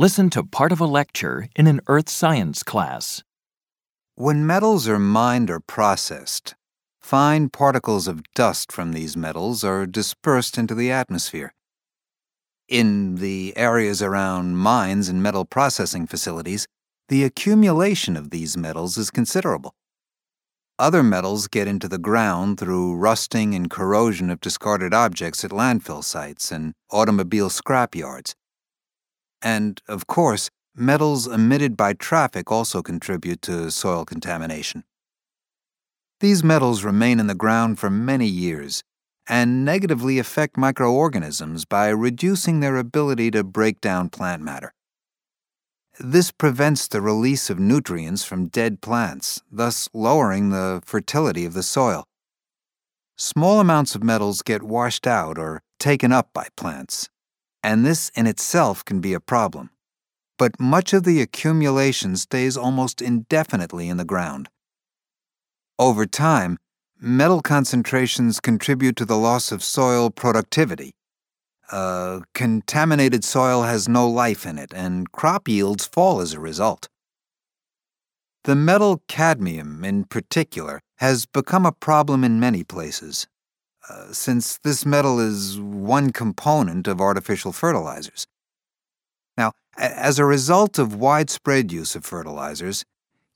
Listen to part of a lecture in an earth science class. When metals are mined or processed, fine particles of dust from these metals are dispersed into the atmosphere. In the areas around mines and metal processing facilities, the accumulation of these metals is considerable. Other metals get into the ground through rusting and corrosion of discarded objects at landfill sites and automobile scrap yards. And, of course, metals emitted by traffic also contribute to soil contamination. These metals remain in the ground for many years and negatively affect microorganisms by reducing their ability to break down plant matter. This prevents the release of nutrients from dead plants, thus lowering the fertility of the soil. Small amounts of metals get washed out or taken up by plants, and this in itself can be a problem. But much of the accumulation stays almost indefinitely in the ground. Over time, metal concentrations contribute to the loss of soil productivity uh, contaminated soil has no life in it, and crop yields fall as a result. The metal cadmium, in particular, has become a problem in many places, since this metal is one component of artificial fertilizers. Now, as a result of widespread use of fertilizers,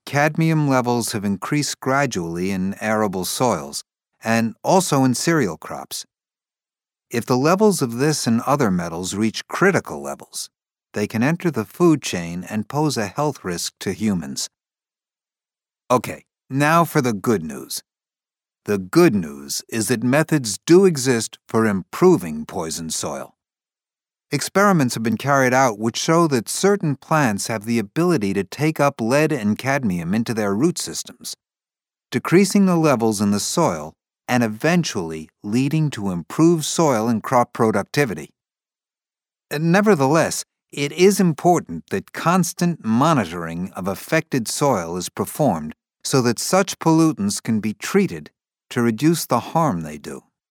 cadmium levels have increased gradually in arable soils and also in cereal crops. If the levels of this and other metals reach critical levels, they can enter the food chain and pose a health risk to humans. Okay, now for the good news. The good news is that methods do exist for improving poisoned soil. Experiments have been carried out which show that certain plants have the ability to take up lead and cadmium into their root systems, decreasing the levels in the soil and eventually leading to improved soil and crop productivity. Nevertheless, it is important that constant monitoring of affected soil is performed so that such pollutants can be treated to reduce the harm they do.